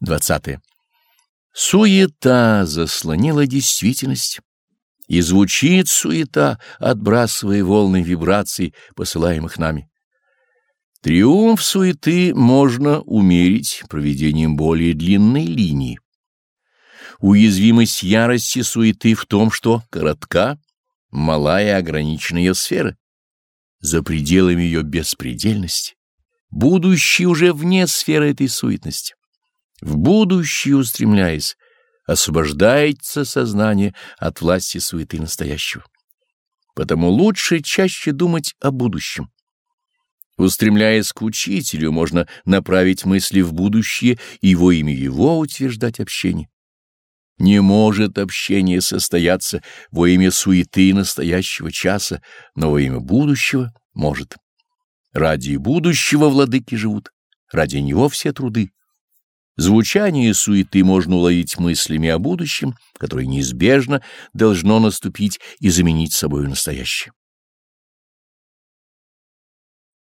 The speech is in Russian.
20. Суета заслонила действительность, и звучит суета, отбрасывая волны вибраций, посылаемых нами. Триумф суеты можно умерить проведением более длинной линии. Уязвимость ярости суеты в том, что коротка, малая и ограничена ее сфера, за пределами ее беспредельности. Будущее уже вне сферы этой суетности. В будущее устремляясь, освобождается сознание от власти суеты настоящего. Потому лучше чаще думать о будущем. Устремляясь к учителю, можно направить мысли в будущее и во имя его утверждать общение. Не может общение состояться во имя суеты настоящего часа, но во имя будущего может. Ради будущего владыки живут, ради него все труды. Звучание суеты можно уловить мыслями о будущем, которое неизбежно должно наступить и заменить собой настоящее.